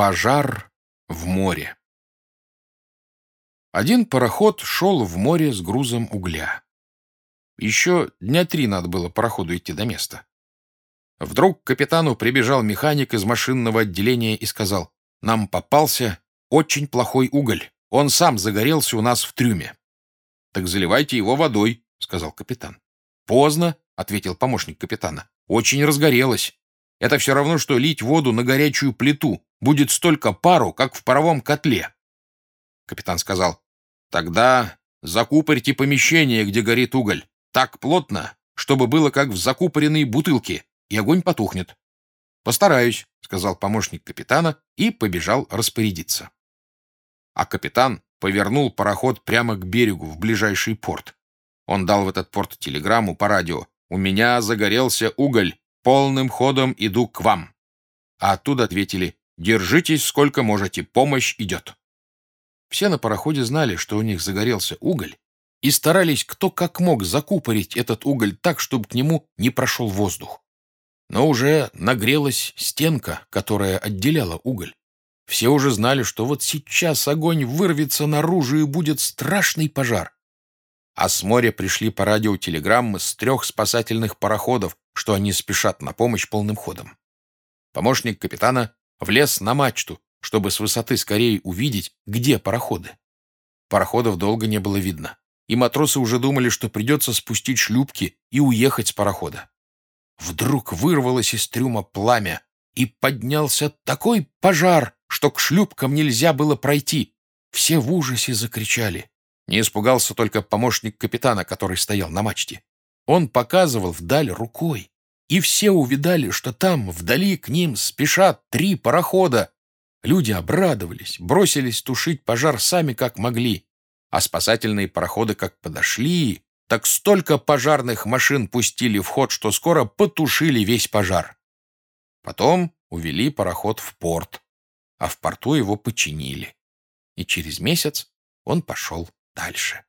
Пожар в море. Один пароход шел в море с грузом угля. Еще дня три надо было пароходу идти до места. Вдруг к капитану прибежал механик из машинного отделения и сказал, «Нам попался очень плохой уголь. Он сам загорелся у нас в трюме». «Так заливайте его водой», — сказал капитан. «Поздно», — ответил помощник капитана. «Очень разгорелось. Это все равно, что лить воду на горячую плиту. Будет столько пару, как в паровом котле». Капитан сказал, «Тогда закупорьте помещение, где горит уголь. Так плотно, чтобы было как в закупоренной бутылке, и огонь потухнет». «Постараюсь», — сказал помощник капитана и побежал распорядиться. А капитан повернул пароход прямо к берегу, в ближайший порт. Он дал в этот порт телеграмму по радио. «У меня загорелся уголь. Полным ходом иду к вам». А оттуда ответили «Держитесь сколько можете, помощь идет». Все на пароходе знали, что у них загорелся уголь, и старались кто как мог закупорить этот уголь так, чтобы к нему не прошел воздух. Но уже нагрелась стенка, которая отделяла уголь. Все уже знали, что вот сейчас огонь вырвется наружу и будет страшный пожар. А с моря пришли по радио телеграммы с трех спасательных пароходов, что они спешат на помощь полным ходом. Помощник капитана влез на мачту, чтобы с высоты скорее увидеть, где пароходы. Пароходов долго не было видно, и матросы уже думали, что придется спустить шлюпки и уехать с парохода. Вдруг вырвалось из трюма пламя, и поднялся такой пожар, что к шлюпкам нельзя было пройти. Все в ужасе закричали. Не испугался только помощник капитана, который стоял на мачте. Он показывал вдаль рукой, и все увидали, что там, вдали к ним, спешат три парохода. Люди обрадовались, бросились тушить пожар сами как могли, а спасательные пароходы как подошли, так столько пожарных машин пустили в ход, что скоро потушили весь пожар. Потом увели пароход в порт, а в порту его починили. И через месяц он пошел дальше.